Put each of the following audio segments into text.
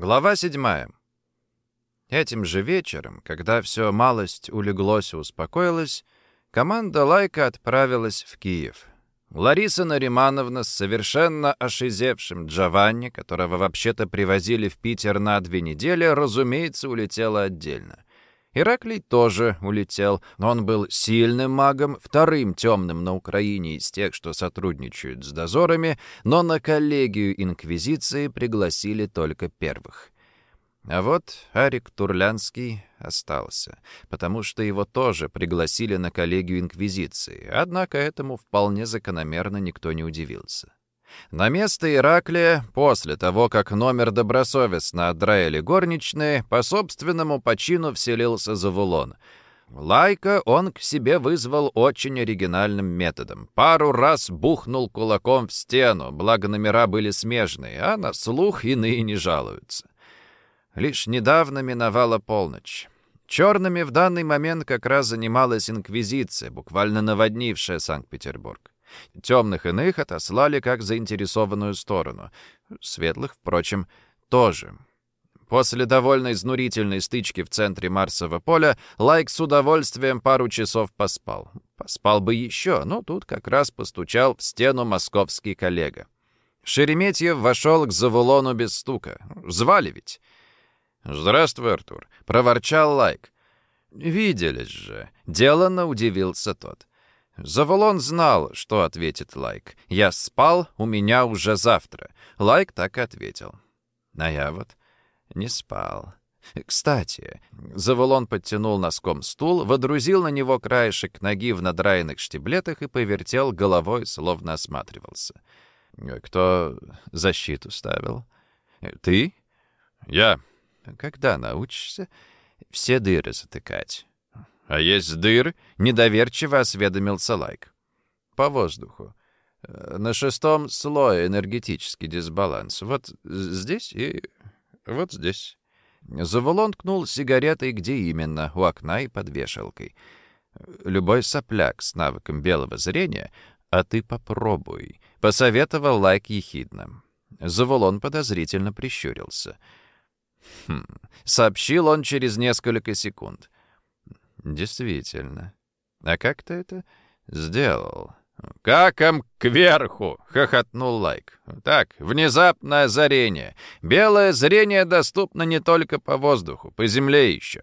Глава седьмая. Этим же вечером, когда все малость улеглось и успокоилось, команда «Лайка» отправилась в Киев. Лариса Наримановна с совершенно ошизевшим Джованни, которого вообще-то привозили в Питер на две недели, разумеется, улетела отдельно. Ираклий тоже улетел, он был сильным магом, вторым темным на Украине из тех, что сотрудничают с дозорами, но на коллегию Инквизиции пригласили только первых. А вот Арик Турлянский остался, потому что его тоже пригласили на коллегию Инквизиции, однако этому вполне закономерно никто не удивился. На место Ираклия, после того, как номер добросовестно отдраили горничные, по собственному почину вселился Завулон. Лайка он к себе вызвал очень оригинальным методом. Пару раз бухнул кулаком в стену, благо номера были смежные, а на слух иные не жалуются. Лишь недавно миновала полночь. Черными в данный момент как раз занималась Инквизиция, буквально наводнившая Санкт-Петербург. Темных иных отослали как заинтересованную сторону. Светлых, впрочем, тоже. После довольно изнурительной стычки в центре Марсового поля Лайк с удовольствием пару часов поспал. Поспал бы еще, но тут как раз постучал в стену московский коллега. Шереметьев вошел к Завулону без стука. Звали ведь. «Здравствуй, Артур», — проворчал Лайк. «Виделись же», — деланно удивился тот. Завулон знал, что ответит Лайк. «Я спал, у меня уже завтра». Лайк так и ответил. А я вот не спал. Кстати, Завулон подтянул носком стул, водрузил на него краешек ноги в надраенных штиблетах и повертел головой, словно осматривался. «Кто защиту ставил?» «Ты?» «Я». «Когда научишься все дыры затыкать?» «А есть дыр?» — недоверчиво осведомился Лайк. «По воздуху. Э, на шестом слое энергетический дисбаланс. Вот здесь и вот здесь». Завулон ткнул сигаретой где именно, у окна и под вешалкой. «Любой сопляк с навыком белого зрения, а ты попробуй», — посоветовал Лайк ехидно. Завулон подозрительно прищурился. «Хм», — сообщил он через несколько секунд. Действительно. А как ты это сделал? «Раком кверху!» — хохотнул Лайк. «Так, внезапное озарение. Белое зрение доступно не только по воздуху, по земле еще.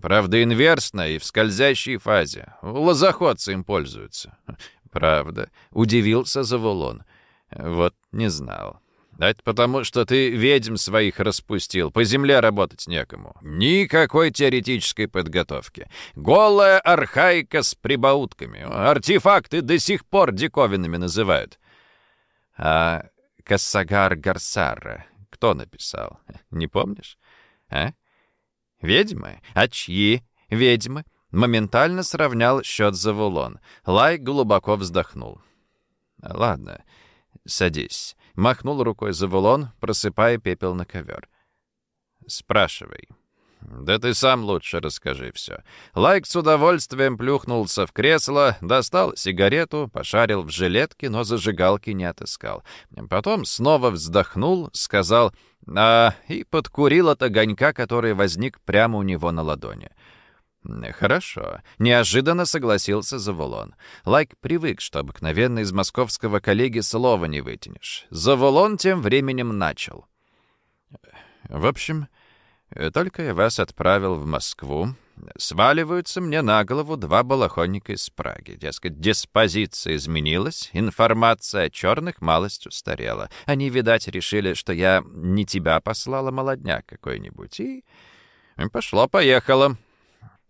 Правда, инверсно и в скользящей фазе. Лозоходцы им пользуются». «Правда», — удивился Завулон. «Вот не знал». Это потому, что ты ведьм своих распустил, по земле работать некому. Никакой теоретической подготовки. Голая архаика с прибаутками. Артефакты до сих пор диковинными называют. А Кассагар Гарсара кто написал? Не помнишь? А? Ведьмы? А чьи ведьмы? Моментально сравнял счет за вулон. Лай глубоко вздохнул. Ладно, садись. Махнул рукой за вулон, просыпая пепел на ковер. «Спрашивай». «Да ты сам лучше расскажи все». Лайк с удовольствием плюхнулся в кресло, достал сигарету, пошарил в жилетке, но зажигалки не отыскал. Потом снова вздохнул, сказал «а» и подкурил от огонька, который возник прямо у него на ладони. «Хорошо», — неожиданно согласился Завулон. Лайк привык, что обыкновенно из московского коллеги слова не вытянешь. Завулон тем временем начал. «В общем, только я вас отправил в Москву. Сваливаются мне на голову два балахонника из Праги. Дескать, диспозиция изменилась, информация о черных малость устарела. Они, видать, решили, что я не тебя послала, молодняк какой-нибудь, и... Пошло-поехало».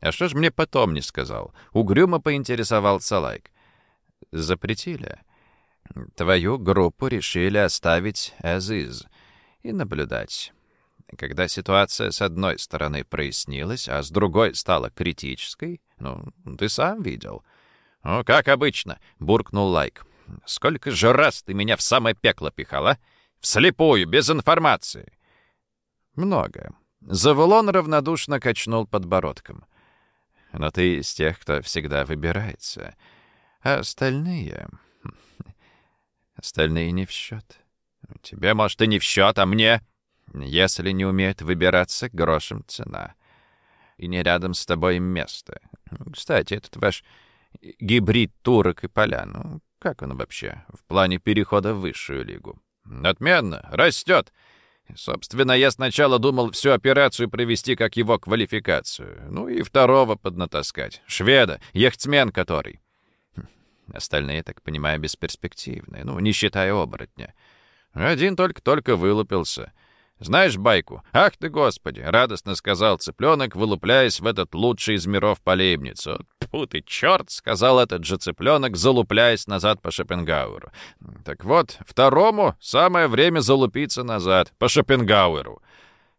«А что ж мне потом не сказал?» Угрюмо поинтересовался Лайк. «Запретили. Твою группу решили оставить as is и наблюдать. Когда ситуация с одной стороны прояснилась, а с другой стала критической, ну, ты сам видел». «Ну, как обычно», — буркнул Лайк. «Сколько же раз ты меня в самое пекло пихал, а? Вслепую, без информации». «Много». Завулон равнодушно качнул подбородком но ты из тех, кто всегда выбирается. А остальные... Остальные не в счет. Тебе, может, и не в счет, а мне... Если не умеет выбираться, грошем цена. И не рядом с тобой место. Кстати, этот ваш гибрид турок и полян, ну, как он вообще в плане перехода в высшую лигу? Отменно, растет. Собственно, я сначала думал всю операцию провести как его квалификацию. Ну и второго поднатаскать. Шведа, яхтсмен который. Хм, остальные, так понимаю, бесперспективные. Ну, не считая оборотня. Один только-только вылупился — «Знаешь байку? Ах ты, Господи!» — радостно сказал цыпленок, вылупляясь в этот лучший из миров полейбницу. «Тьфу ты, черт!» — сказал этот же цыпленок, залупляясь назад по Шопенгауэру. «Так вот, второму самое время залупиться назад, по Шопенгауэру».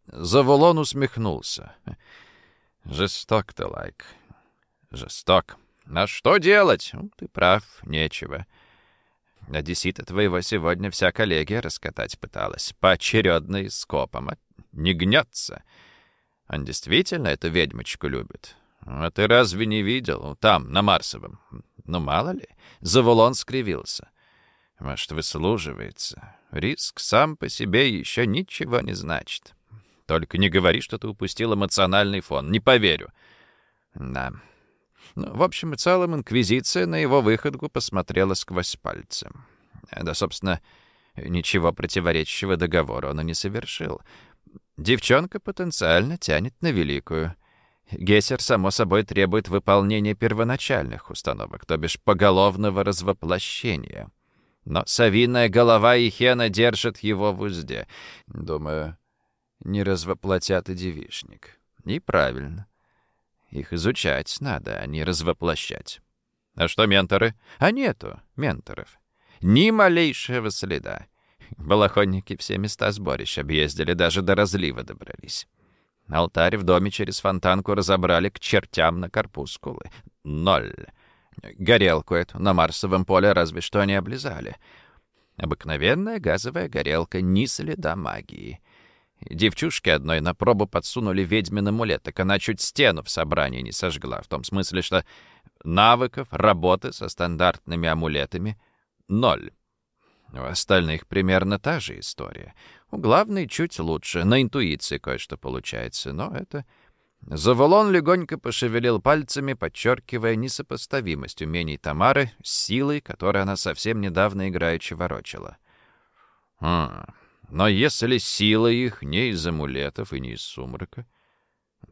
Заволон усмехнулся. «Жесток ты, Лайк, жесток. А что делать? Ты прав, нечего». Одессита твоего сегодня вся коллегия раскатать пыталась, поочередно и скопом. А не гнется. Он действительно эту ведьмочку любит. А ты разве не видел? Там, на Марсовом. Ну, мало ли. Завулон скривился. Может, выслуживается. Риск сам по себе еще ничего не значит. Только не говори, что ты упустил эмоциональный фон. Не поверю. Да. В общем и целом, Инквизиция на его выходку посмотрела сквозь пальцы. Да, собственно, ничего противоречащего договору он и не совершил. Девчонка потенциально тянет на великую. Гессер, само собой, требует выполнения первоначальных установок, то бишь поголовного развоплощения. Но совиная голова и хена держат его в узде. Думаю, не развоплотят и девишник. И правильно. Их изучать надо, а не развоплощать. А что менторы? А нету менторов. Ни малейшего следа. Балахонники все места сборищ объездили, даже до разлива добрались. Алтарь в доме через фонтанку разобрали к чертям на корпускулы. Ноль. Горелку эту на Марсовом поле разве что не облизали. Обыкновенная газовая горелка, ни следа магии. Девчушке одной на пробу подсунули ведьмин амулет, так она чуть стену в собрании не сожгла. В том смысле, что навыков работы со стандартными амулетами — ноль. У остальных примерно та же история. У главной чуть лучше, на интуиции кое-что получается, но это... Заволон легонько пошевелил пальцами, подчеркивая несопоставимость умений Тамары с силой, которой она совсем недавно играючи ворочала. «Хм, но если сила их не из амулетов и не из сумрака,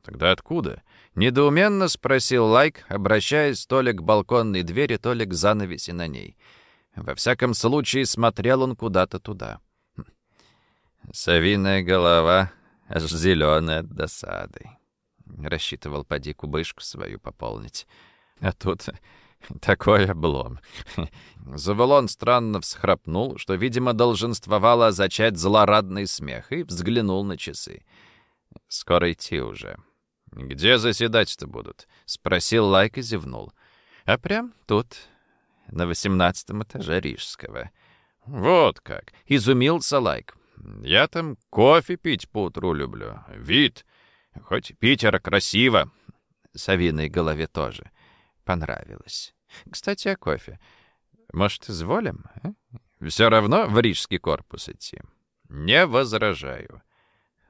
тогда откуда? Недоуменно спросил Лайк, обращаясь то ли к балконной двери, то ли к занавеси на ней. Во всяком случае, смотрел он куда-то туда. «Совиная голова, аж зеленая от досады». Рассчитывал поди кубышку свою пополнить. А тут такой облом. Заволон странно всхрапнул, что, видимо, долженствовало означать злорадный смех, и взглянул на часы. «Скоро идти уже». «Где заседать-то будут?» — спросил Лайк и зевнул. «А прям тут, на восемнадцатом этаже Рижского». «Вот как!» — изумился Лайк. «Я там кофе пить поутру люблю. Вид. Хоть Питера красиво». Савиной голове тоже понравилось. Кстати, о кофе. Может, изволим? А? Все равно в рижский корпус идти. Не возражаю.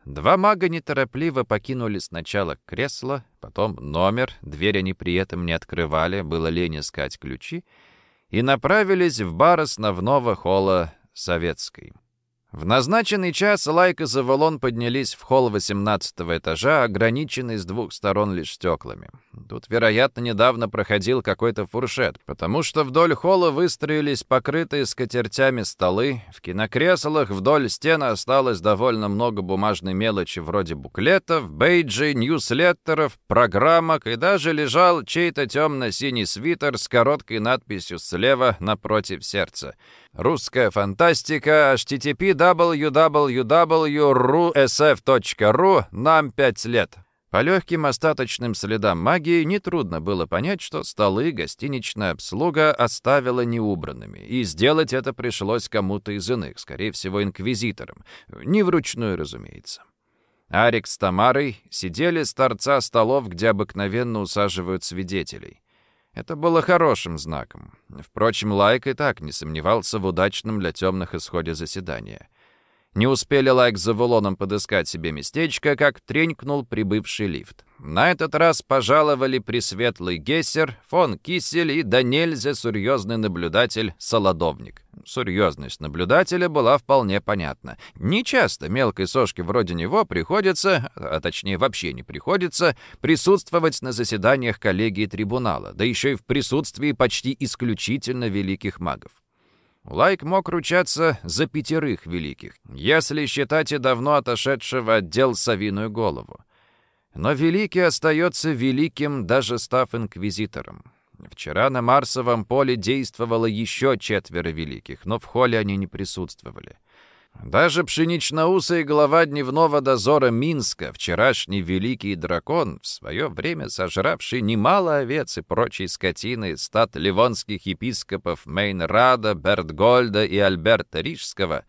Два мага неторопливо покинули сначала кресло, потом номер, дверь они при этом не открывали, было лень искать ключи, и направились в бар основного холла Советской. В назначенный час Лайк и Заволон поднялись в холл 18 этажа, ограниченный с двух сторон лишь стеклами. Тут, вероятно, недавно проходил какой-то фуршет, потому что вдоль холла выстроились покрытые скатертями столы, в кинокреслах вдоль стен осталось довольно много бумажной мелочи вроде буклетов, бейджей, ньюслеттеров, программок и даже лежал чей-то темно-синий свитер с короткой надписью слева напротив сердца — Русская фантастика, http www.rusf.ru, нам 5 лет. По легким остаточным следам магии нетрудно было понять, что столы гостиничная обслуга оставила неубранными, и сделать это пришлось кому-то из иных, скорее всего, инквизиторам. Не вручную, разумеется. Арик с Тамарой сидели с торца столов, где обыкновенно усаживают свидетелей. Это было хорошим знаком. Впрочем, Лайк и так не сомневался в удачном для темных исходе заседания. Не успели Лайк с Завулоном подыскать себе местечко, как тренькнул прибывший лифт. На этот раз пожаловали пресветлый Гесер, фон Киссель и донельзя серьезный наблюдатель Солодовник. Серьезность наблюдателя была вполне понятна. Нечасто мелкой сошке вроде него приходится, а точнее вообще не приходится, присутствовать на заседаниях коллегии трибунала, да еще и в присутствии почти исключительно великих магов. Лайк мог ручаться за пятерых великих, если считать и давно отошедшего отдел совиную голову. Но великий остается великим, даже став инквизитором. Вчера на Марсовом поле действовало еще четверо великих, но в холле они не присутствовали. Даже пшеничноусый глава дневного дозора Минска, вчерашний великий дракон, в свое время сожравший немало овец и прочей скотины стат ливонских епископов Мейнрада, Бертгольда и Альберта Рижского,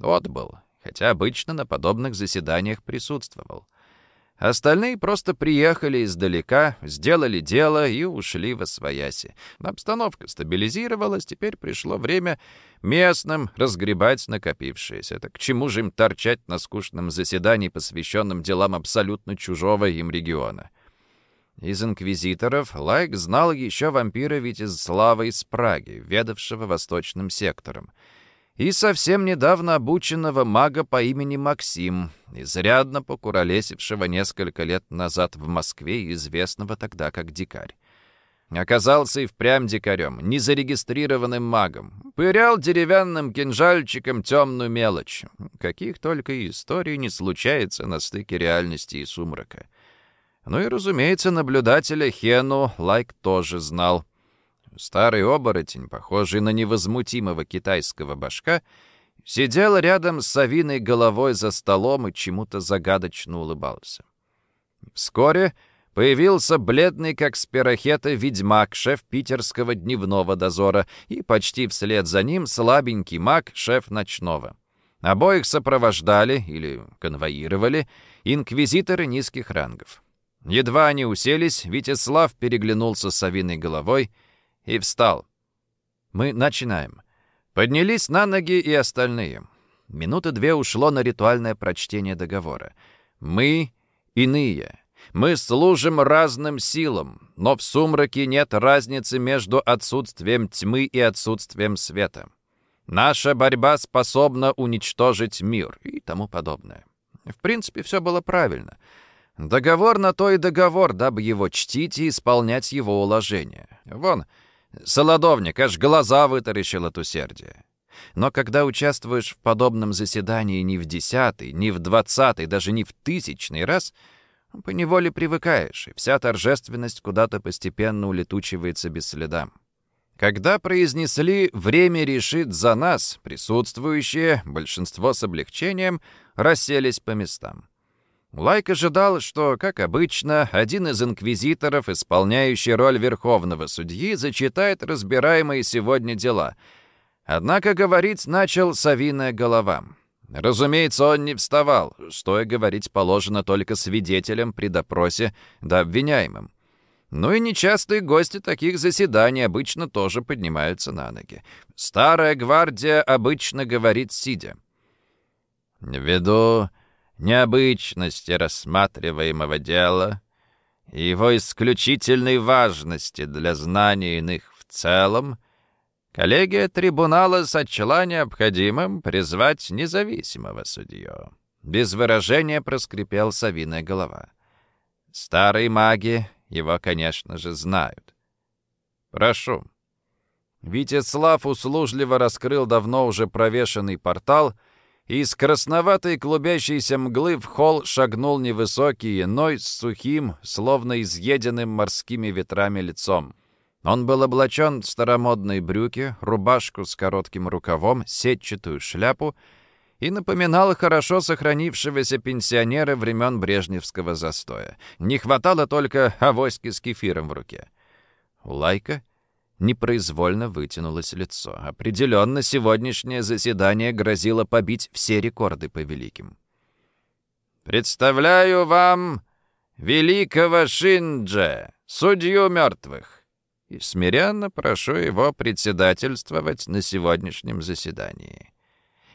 отбыл, хотя обычно на подобных заседаниях присутствовал. Остальные просто приехали издалека, сделали дело и ушли во свояси. Обстановка стабилизировалась, теперь пришло время местным разгребать накопившееся. Так к чему же им торчать на скучном заседании, посвященном делам абсолютно чужого им региона? Из инквизиторов Лайк знал еще вампира Витязслава из Праги, ведавшего восточным сектором и совсем недавно обученного мага по имени Максим, изрядно покуролесившего несколько лет назад в Москве известного тогда как дикарь. Оказался и впрямь дикарем, незарегистрированным магом. Пырял деревянным кинжальчиком темную мелочь. Каких только историй не случается на стыке реальности и сумрака. Ну и, разумеется, наблюдателя Хену Лайк тоже знал — Старый оборотень, похожий на невозмутимого китайского башка, сидел рядом с совиной головой за столом и чему-то загадочно улыбался. Вскоре появился бледный, как спирохета, ведьмак, шеф питерского дневного дозора, и почти вслед за ним слабенький маг, шеф ночного. Обоих сопровождали, или конвоировали, инквизиторы низких рангов. Едва они уселись, Витеслав переглянулся с совиной головой — и встал. Мы начинаем. Поднялись на ноги и остальные. Минуты две ушло на ритуальное прочтение договора. Мы иные. Мы служим разным силам, но в сумраке нет разницы между отсутствием тьмы и отсутствием света. Наша борьба способна уничтожить мир и тому подобное. В принципе, все было правильно. Договор на то и договор, дабы его чтить и исполнять его уложения. Вон, Солодовник аж глаза вытаращил от усердия. Но когда участвуешь в подобном заседании не в десятый, не в двадцатый, даже не в тысячный раз, поневоле привыкаешь, и вся торжественность куда-то постепенно улетучивается без следа. Когда произнесли «время решит за нас», присутствующие, большинство с облегчением, расселись по местам. Лайк ожидал, что, как обычно, один из инквизиторов, исполняющий роль верховного судьи, зачитает разбираемые сегодня дела. Однако говорить начал совиная голова. Разумеется, он не вставал, что и говорить положено только свидетелям при допросе да обвиняемым. Ну и нечастые гости таких заседаний обычно тоже поднимаются на ноги. Старая гвардия обычно говорит сидя. «Ввиду необычности рассматриваемого дела и его исключительной важности для знания иных в целом, коллегия трибунала сочла необходимым призвать независимого судью. Без выражения проскрипел совиная голова. Старые маги его, конечно же, знают. «Прошу». Витеслав услужливо раскрыл давно уже провешенный портал — из красноватой клубящейся мглы в холл шагнул невысокий, иной, с сухим, словно изъеденным морскими ветрами лицом. Он был облачен в старомодные брюки, рубашку с коротким рукавом, сетчатую шляпу и напоминал хорошо сохранившегося пенсионера времен Брежневского застоя. Не хватало только авоськи с кефиром в руке. Лайка — Непроизвольно вытянулось лицо. Определенно, сегодняшнее заседание грозило побить все рекорды по великим. «Представляю вам великого Шинджа, судью мертвых, и смиренно прошу его председательствовать на сегодняшнем заседании.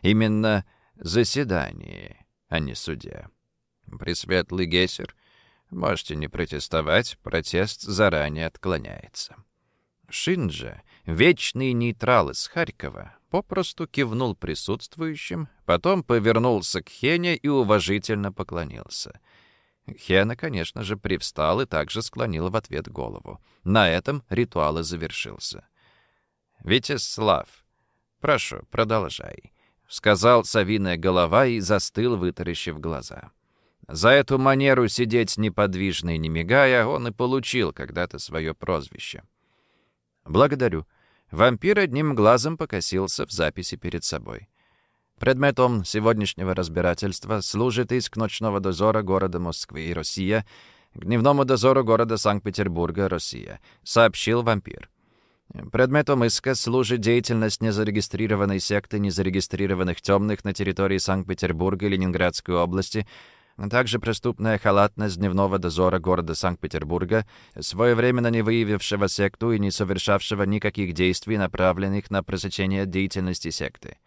Именно заседании, а не суде. Пресветлый Гессер, можете не протестовать, протест заранее отклоняется. Шинджа, вечный нейтрал из Харькова, попросту кивнул присутствующим, потом повернулся к Хене и уважительно поклонился. Хена, конечно же, привстал и также склонил в ответ голову. На этом ритуал и завершился. «Витеслав, прошу, продолжай», — сказал совиная голова и застыл, вытаращив глаза. За эту манеру сидеть неподвижно и не мигая он и получил когда-то свое прозвище. «Благодарю». Вампир одним глазом покосился в записи перед собой. Предметом сегодняшнего разбирательства служит иск ночного дозора города Москвы и Россия к дневному дозору города Санкт-Петербурга, Россия, сообщил вампир. Предметом иска служит деятельность незарегистрированной секты незарегистрированных темных на территории Санкт-Петербурга и Ленинградской области – а также преступная халатность дневного дозора города Санкт-Петербурга, своевременно не выявившего секту и не совершавшего никаких действий, направленных на пресечение деятельности секты.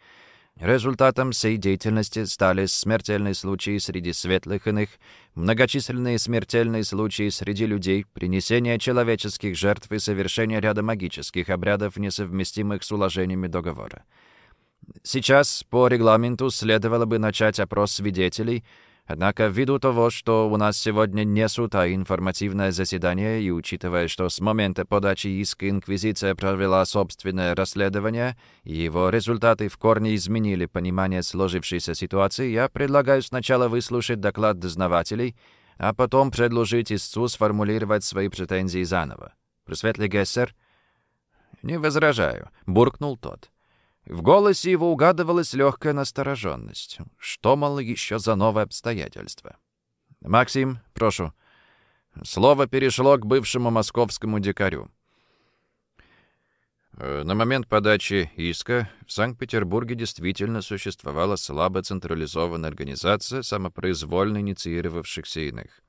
Результатом всей деятельности стали смертельные случаи среди светлых иных, многочисленные смертельные случаи среди людей, принесение человеческих жертв и совершение ряда магических обрядов, несовместимых с уложениями договора. Сейчас по регламенту следовало бы начать опрос свидетелей — Однако, ввиду того, что у нас сегодня не суд, а информативное заседание, и учитывая, что с момента подачи иска Инквизиция провела собственное расследование, и его результаты в корне изменили понимание сложившейся ситуации, я предлагаю сначала выслушать доклад дознавателей, а потом предложить истцу сформулировать свои претензии заново. Просветлый Гессер? «Не возражаю», — буркнул тот. В голосе его угадывалась легкая настороженность. Что, мало, еще за новое обстоятельство? «Максим, прошу». Слово перешло к бывшему московскому дикарю. Э, на момент подачи иска в Санкт-Петербурге действительно существовала слабо централизованная организация самопроизвольно инициировавшихся иных.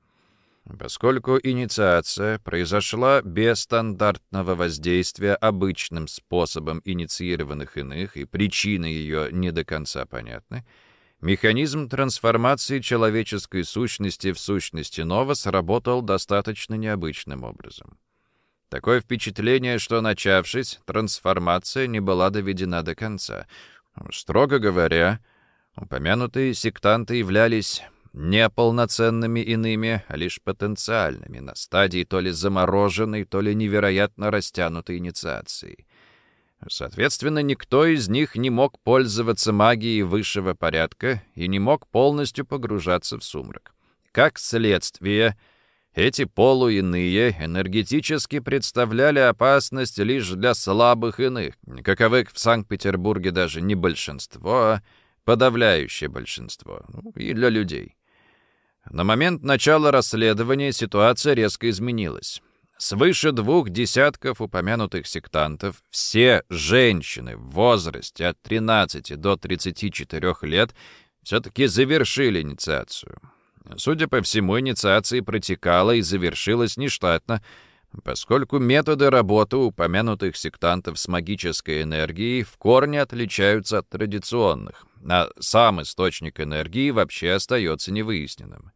Поскольку инициация произошла без стандартного воздействия обычным способом инициированных иных и причины ее не до конца понятны, механизм трансформации человеческой сущности в сущности Нова сработал достаточно необычным образом. Такое впечатление, что, начавшись, трансформация не была доведена до конца. Строго говоря, упомянутые сектанты являлись не полноценными иными, а лишь потенциальными, на стадии то ли замороженной, то ли невероятно растянутой инициации. Соответственно, никто из них не мог пользоваться магией высшего порядка и не мог полностью погружаться в сумрак. Как следствие, эти полуиные энергетически представляли опасность лишь для слабых иных, каковых в Санкт-Петербурге даже не большинство, а подавляющее большинство, ну, и для людей. На момент начала расследования ситуация резко изменилась. Свыше двух десятков упомянутых сектантов, все женщины в возрасте от 13 до 34 лет, все-таки завершили инициацию. Судя по всему, инициация протекала и завершилась нештатно, поскольку методы работы упомянутых сектантов с магической энергией в корне отличаются от традиционных, а сам источник энергии вообще остается невыясненным.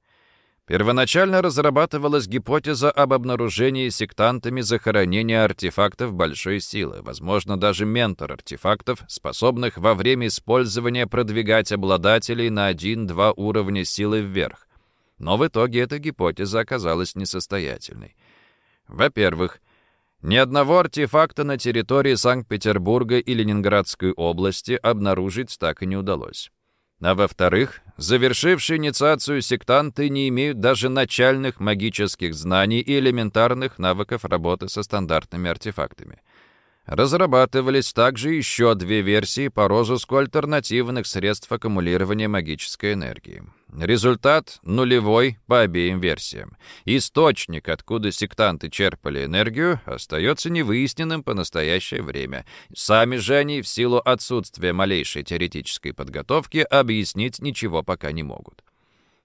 Первоначально разрабатывалась гипотеза об обнаружении сектантами захоронения артефактов большой силы, возможно, даже ментор артефактов, способных во время использования продвигать обладателей на один-два уровня силы вверх. Но в итоге эта гипотеза оказалась несостоятельной. Во-первых, ни одного артефакта на территории Санкт-Петербурга и Ленинградской области обнаружить так и не удалось. А во-вторых, завершившие инициацию сектанты не имеют даже начальных магических знаний и элементарных навыков работы со стандартными артефактами. Разрабатывались также еще две версии по розыску альтернативных средств аккумулирования магической энергии. Результат нулевой по обеим версиям. Источник, откуда сектанты черпали энергию, остается невыясненным по настоящее время. Сами же они, в силу отсутствия малейшей теоретической подготовки, объяснить ничего пока не могут.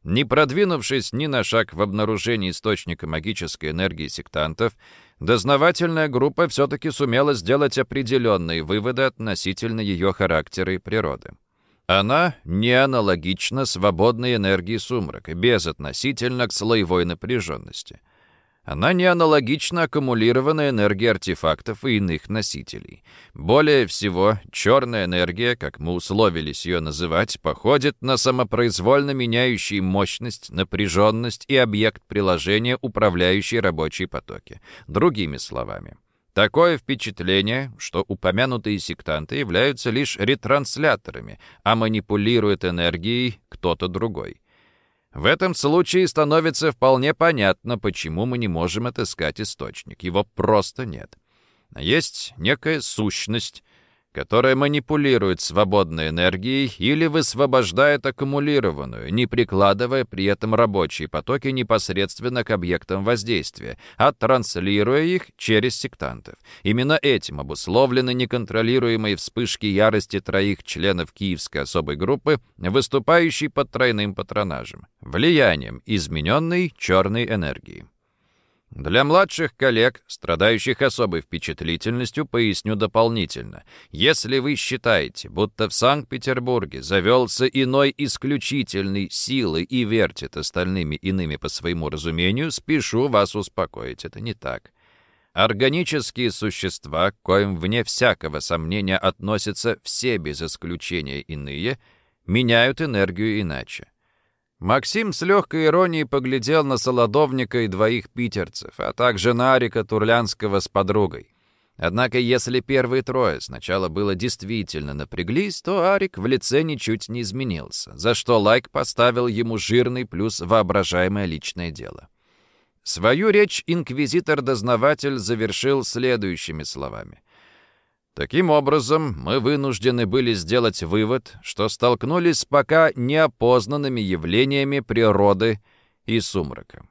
Не продвинувшись ни на шаг в обнаружении источника магической энергии сектантов, дознавательная группа все-таки сумела сделать определенные выводы относительно ее характера и природы. Она не аналогична свободной энергии сумрака, безотносительно к слоевой напряженности. Она не аналогична аккумулированной энергии артефактов и иных носителей. Более всего, черная энергия, как мы условились ее называть, походит на самопроизвольно меняющий мощность, напряженность и объект приложения, управляющий рабочие потоки. Другими словами, Такое впечатление, что упомянутые сектанты являются лишь ретрансляторами, а манипулирует энергией кто-то другой. В этом случае становится вполне понятно, почему мы не можем отыскать источник. Его просто нет. Есть некая сущность, которая манипулирует свободной энергией или высвобождает аккумулированную, не прикладывая при этом рабочие потоки непосредственно к объектам воздействия, а транслируя их через сектантов. Именно этим обусловлены неконтролируемые вспышки ярости троих членов Киевской особой группы, выступающей под тройным патронажем, влиянием измененной черной энергии. Для младших коллег, страдающих особой впечатлительностью, поясню дополнительно. Если вы считаете, будто в Санкт-Петербурге завелся иной исключительной силы и вертит остальными иными по своему разумению, спешу вас успокоить, это не так. Органические существа, к коим вне всякого сомнения относятся все без исключения иные, меняют энергию иначе. Максим с легкой иронией поглядел на Солодовника и двоих питерцев, а также на Арика Турлянского с подругой. Однако, если первые трое сначала было действительно напряглись, то Арик в лице ничуть не изменился, за что лайк поставил ему жирный плюс воображаемое личное дело. Свою речь инквизитор-дознаватель завершил следующими словами. Таким образом, мы вынуждены были сделать вывод, что столкнулись с пока неопознанными явлениями природы и сумрака.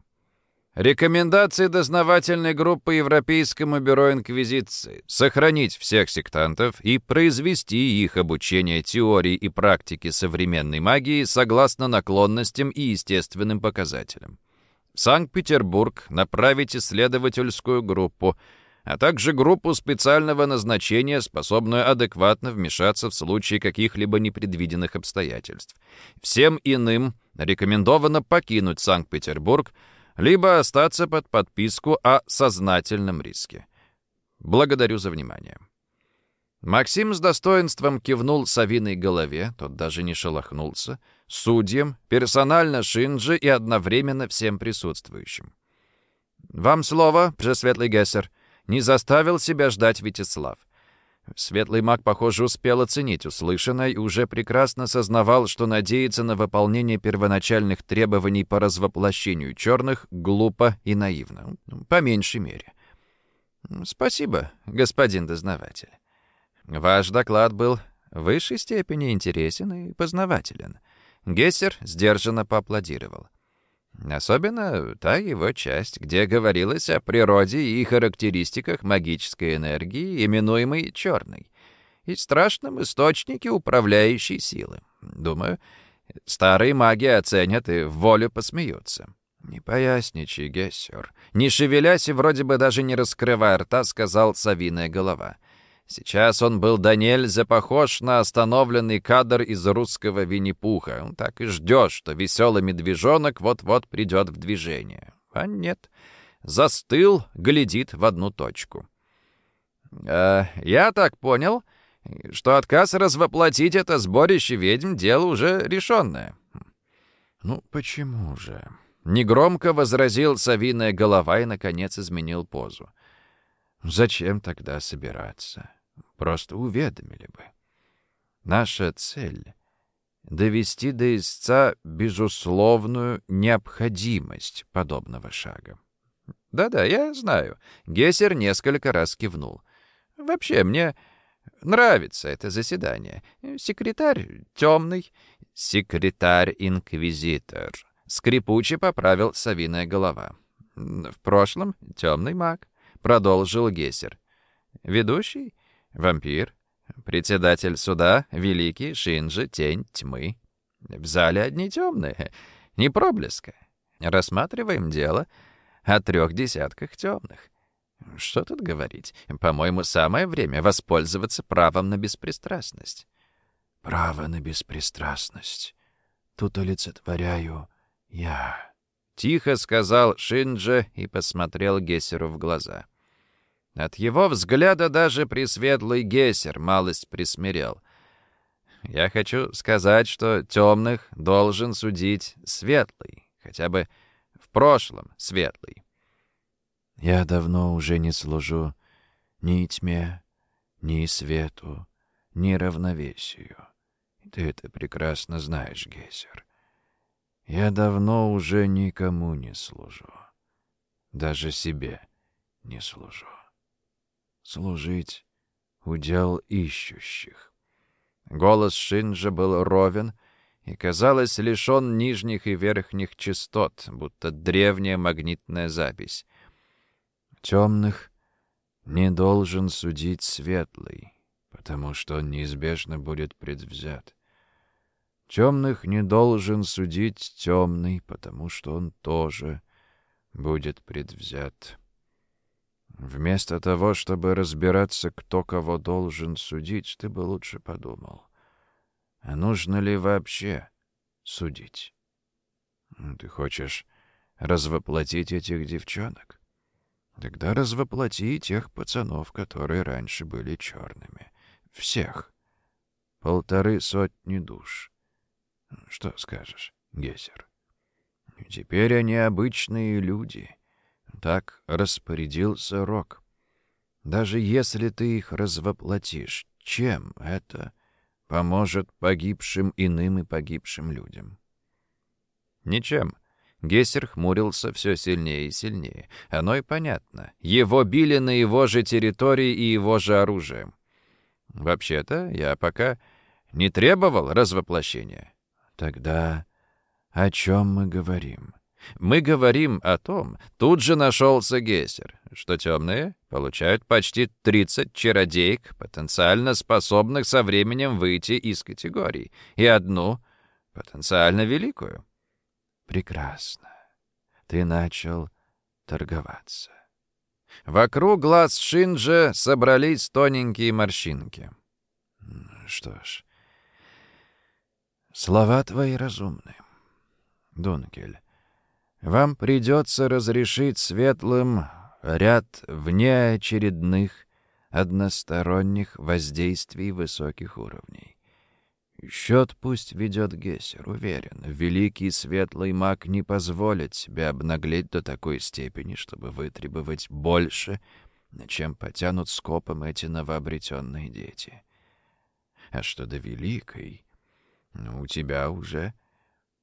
Рекомендации дознавательной группы Европейскому бюро Инквизиции сохранить всех сектантов и произвести их обучение теории и практике современной магии согласно наклонностям и естественным показателям. В Санкт-Петербург направить исследовательскую группу – а также группу специального назначения, способную адекватно вмешаться в случае каких-либо непредвиденных обстоятельств. Всем иным рекомендовано покинуть Санкт-Петербург, либо остаться под подписку о сознательном риске. Благодарю за внимание. Максим с достоинством кивнул совиной голове, тот даже не шелохнулся, судьям, персонально Шинджи и одновременно всем присутствующим. «Вам слово, Пресветлый Гессер», не заставил себя ждать Витислав. Светлый маг, похоже, успел оценить услышанное и уже прекрасно сознавал, что надеяться на выполнение первоначальных требований по развоплощению черных глупо и наивно. По меньшей мере. «Спасибо, господин дознаватель. Ваш доклад был в высшей степени интересен и познавателен». Гессер сдержанно поаплодировал. Особенно та его часть, где говорилось о природе и характеристиках магической энергии, именуемой черной, и страшном источнике управляющей силы. Думаю, старые маги оценят и в волю посмеются. «Не поясничай, Гессер». Не шевелясь и вроде бы даже не раскрывая рта, сказал совиная голова. Сейчас он был до нельзя похож на остановленный кадр из русского Винни-Пуха. Так и ждешь, что веселый медвежонок вот-вот придет в движение. А нет. Застыл, глядит в одну точку. «Э, «Я так понял, что отказ развоплотить это сборище ведьм — дело уже решенное». «Ну, почему же?» Негромко возразил совиная голова и, наконец, изменил позу. «Зачем тогда собираться? Просто уведомили бы. Наша цель — довести до истца безусловную необходимость подобного шага. Да-да, я знаю. Гессер несколько раз кивнул. Вообще, мне нравится это заседание. Секретарь темный, секретарь-инквизитор. Скрипуче поправил совиная голова. В прошлом темный маг, продолжил Гессер. Ведущий Вампир, председатель суда, великий Шинджи, тень тьмы. В зале одни темные, не проблеска. Рассматриваем дело о трех десятках темных. Что тут говорить? По-моему, самое время воспользоваться правом на беспристрастность. право на беспристрастность. Тут олицетворяю я». Тихо сказал Шинджа и посмотрел Гессеру в глаза. От его взгляда даже пресветлый Гессер малость присмирел. «Я хочу сказать, что темных должен судить светлый, хотя бы в прошлом светлый». «Я давно уже не служу ни тьме, ни свету, ни равновесию. Ты это прекрасно знаешь, Гессер. Я давно уже никому не служу. Даже себе не служу. Служить — удел ищущих. Голос Шинджа был ровен и, казалось, лишен нижних и верхних частот, будто древняя магнитная запись. Темных не должен судить светлый, потому что он неизбежно будет предвзят. Темных не должен судить темный, потому что он тоже будет предвзят. Вместо того, чтобы разбираться, кто кого должен судить, ты бы лучше подумал, а нужно ли вообще судить? Ты хочешь развоплотить этих девчонок? Тогда развоплоти тех пацанов, которые раньше были черными. Всех. Полторы сотни душ. Что скажешь, Гессер? Теперь они обычные люди. Так распорядился Рок. Даже если ты их развоплотишь, чем это поможет погибшим иным и погибшим людям? Ничем. Гессер хмурился все сильнее и сильнее. Оно и понятно. Его били на его же территории и его же оружием. Вообще-то я пока не требовал развоплощения. Тогда о чем мы говорим? Мы говорим о том, тут же нашелся Гессер, что темные получают почти 30 чародеек, потенциально способных со временем выйти из категорий, и одну потенциально великую. Прекрасно. Ты начал торговаться. Вокруг глаз Шинджа собрались тоненькие морщинки. Что ж, Слова твои разумны. Дункель, вам придется разрешить светлым ряд внеочередных односторонних воздействий высоких уровней. Счет пусть ведет Гессер, уверен. Великий светлый маг не позволит себе обнаглеть до такой степени, чтобы вытребовать больше, чем потянут скопом эти новообретенные дети. А что до великой, ну, у тебя уже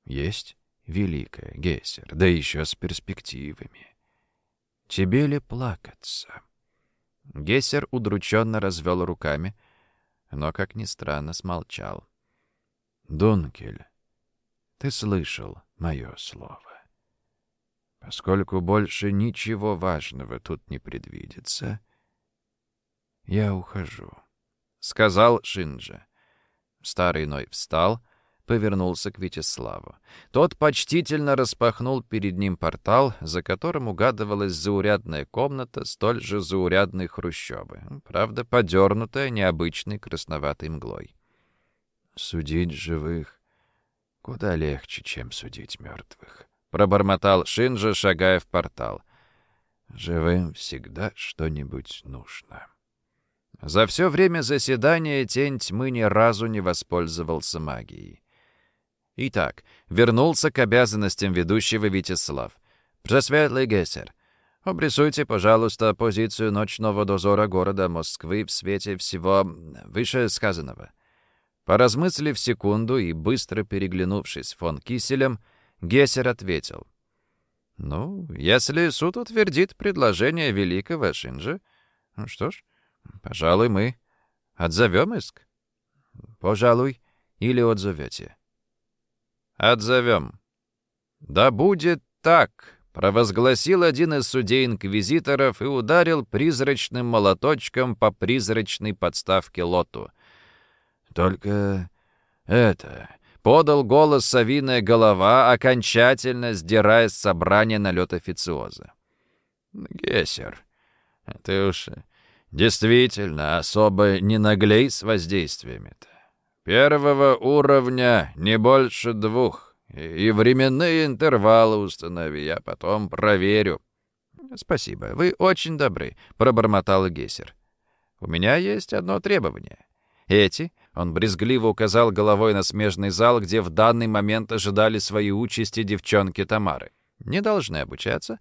есть великая, Гессер, да еще с перспективами. Тебе ли плакаться?» Гессер удрученно развел руками, но, как ни странно, смолчал. «Дункель, ты слышал мое слово. Поскольку больше ничего важного тут не предвидится, я ухожу», — сказал Шинджа. Старый Ной встал, повернулся к Витиславу. Тот почтительно распахнул перед ним портал, за которым угадывалась заурядная комната столь же заурядной хрущобы, правда, подернутая необычной красноватой мглой. «Судить живых куда легче, чем судить мертвых», — пробормотал Шинджа, шагая в портал. «Живым всегда что-нибудь нужно». За все время заседания тень тьмы ни разу не воспользовался магией. Итак, вернулся к обязанностям ведущего Витислав. «Пресветлый Гессер, обрисуйте, пожалуйста, позицию ночного дозора города Москвы в свете всего вышесказанного». Поразмыслив секунду и быстро переглянувшись фон Киселем, Гессер ответил. «Ну, если суд утвердит предложение великого Шинжа, ну что ж, Пожалуй, мы отзовем иск. Пожалуй, или отзовете. Отзовем. Да будет так, провозгласил один из судей-инквизиторов и ударил призрачным молоточком по призрачной подставке лоту. Только это... Подал голос совиная голова, окончательно сдирая с собрания налет официоза. «Гессер, ты уж Действительно, особо не наглей с воздействиями-то. Первого уровня не больше двух. И временные интервалы установи, я потом проверю». «Спасибо, вы очень добры», — пробормотал Гессер. «У меня есть одно требование. Эти он брезгливо указал головой на смежный зал, где в данный момент ожидали своей участи девчонки Тамары. «Не должны обучаться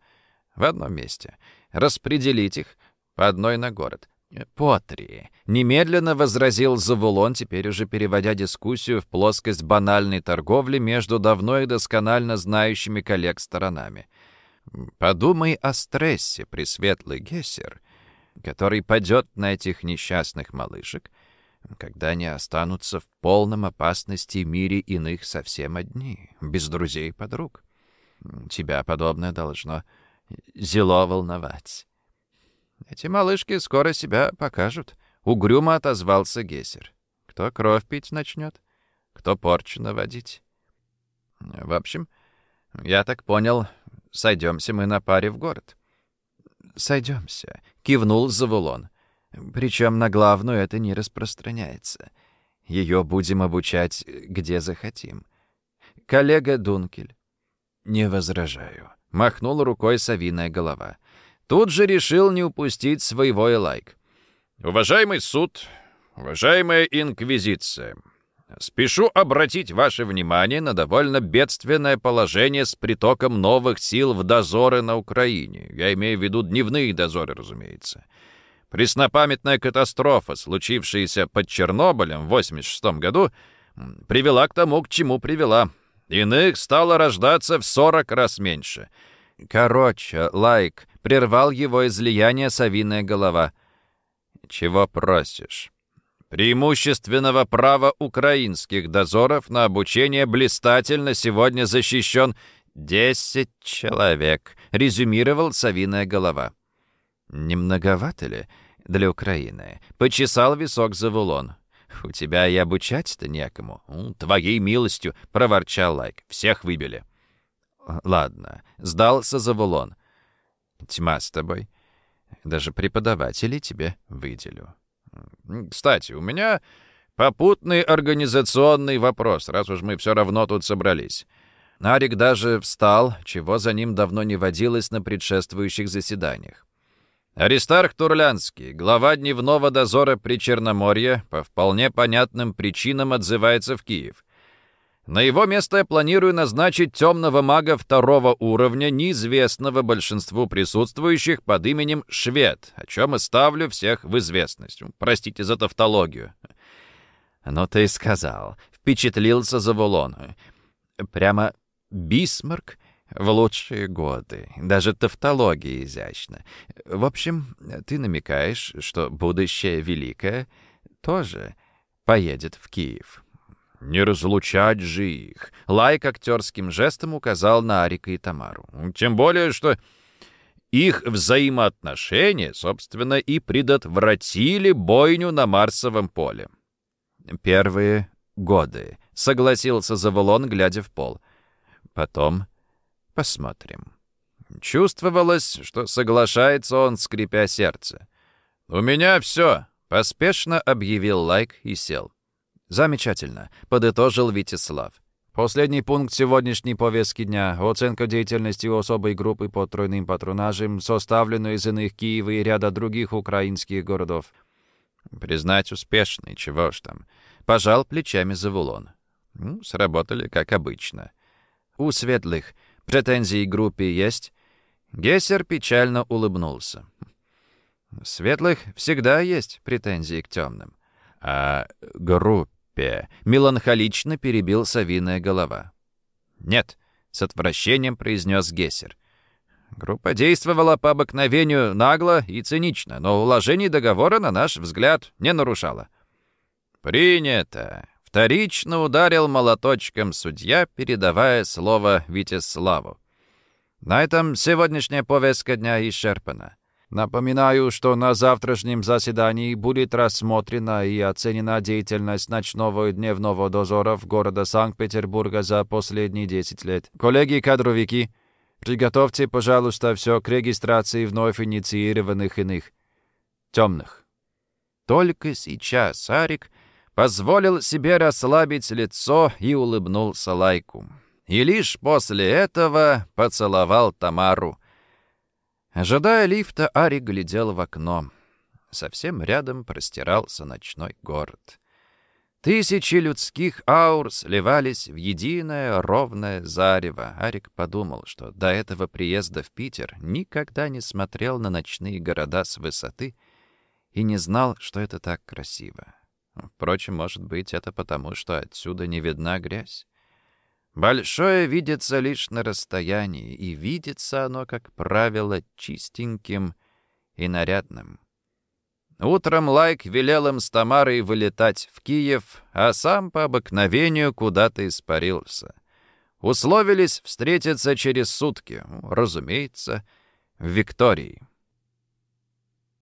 в одном месте. Распределить их по одной на город. «По три», — немедленно возразил Завулон, теперь уже переводя дискуссию в плоскость банальной торговли между давно и досконально знающими коллег сторонами. «Подумай о стрессе, пресветлый Гессер, который падет на этих несчастных малышек, когда они останутся в полном опасности мире иных совсем одни, без друзей и подруг. Тебя подобное должно зело волновать. Эти малышки скоро себя покажут, — угрюмо отозвался Гессер. Кто кровь пить начнет, кто порчу наводить. В общем, я так понял, сойдемся мы на паре в город. Сойдемся, — кивнул Завулон. Причем на главную это не распространяется. Ее будем обучать, где захотим. Коллега Дункель. Не возражаю. Махнул рукой совиная голова. Тут же решил не упустить своего Элайк. «Уважаемый суд, уважаемая инквизиция, спешу обратить ваше внимание на довольно бедственное положение с притоком новых сил в дозоры на Украине. Я имею в виду дневные дозоры, разумеется. Преснопамятная катастрофа, случившаяся под Чернобылем в 86 году, привела к тому, к чему привела. Иных стало рождаться в 40 раз меньше. Короче, лайк, прервал его излияние совиная голова. Чего просишь? Преимущественного права украинских дозоров на обучение блистательно сегодня защищен «Десять человек», — резюмировал совиная голова. «Не многовато ли для Украины?» — почесал висок Завулон. «У тебя и обучать-то некому». «Твоей милостью», — проворчал Лайк. «Всех выбили». «Ладно», — сдался Завулон. «Тьма с тобой. Даже преподавателей тебе выделю». «Кстати, у меня попутный организационный вопрос, раз уж мы все равно тут собрались». Арик даже встал, чего за ним давно не водилось на предшествующих заседаниях. Аристарх Турлянский, глава дневного дозора при Черноморье, по вполне понятным причинам отзывается в Киев. На его место я планирую назначить темного мага второго уровня, неизвестного большинству присутствующих под именем Швед, о чем и ставлю всех в известность. Простите за тавтологию. «Ну ты сказал», — впечатлился Завулон. «Прямо Бисмарк в лучшие годы. Даже тавтология изящна. В общем, ты намекаешь, что будущая великая тоже поедет в Киев. «Не разлучать же их!» Лайк актерским жестом указал на Арика и Тамару. «Тем более, что их взаимоотношения, собственно, и предотвратили бойню на Марсовом поле». «Первые годы», — согласился Заволон, глядя в пол. «Потом Посмотрим. Чувствовалось, что соглашается он, скрипя сердце. «У меня все», — поспешно объявил Лайк и сел. «Замечательно», — подытожил Витислав. Последний пункт сегодняшней повестки дня — оценка деятельности особой группы под тройным патронажем, составленной из иных Киева и ряда других украинских городов. Признать успешный, чего ж там. Пожал плечами Завулон. Ну, сработали, как обычно. У светлых Претензии к группе есть?» Гессер печально улыбнулся. «Светлых всегда есть претензии к темным. А группе...» — меланхолично перебил совиная голова. «Нет», — с отвращением произнес Гессер. Группа действовала по обыкновению нагло и цинично, но уложений договора, на наш взгляд, не нарушала. «Принято», Вторично ударил молоточком судья, передавая слово Витеславу. На этом сегодняшняя повестка дня исчерпана. Напоминаю, что на завтрашнем заседании будет рассмотрена и оценена деятельность ночного и дневного дозора в города Санкт-Петербурга за последние 10 лет. Коллеги-кадровики, приготовьте, пожалуйста, все к регистрации вновь инициированных иных темных. Только сейчас Арик позволил себе расслабить лицо и улыбнулся Лайку. И лишь после этого поцеловал Тамару. Ожидая лифта, Ари глядел в окно. Совсем рядом простирался ночной город. Тысячи людских аур сливались в единое ровное зарево. Арик подумал, что до этого приезда в Питер никогда не смотрел на ночные города с высоты и не знал, что это так красиво. Впрочем, может быть, это потому, что отсюда не видна грязь. Большое видится лишь на расстоянии, и видится оно, как правило, чистеньким и нарядным. Утром Лайк велел им с Тамарой вылетать в Киев, а сам по обыкновению куда-то испарился. Условились встретиться через сутки, разумеется, в Виктории.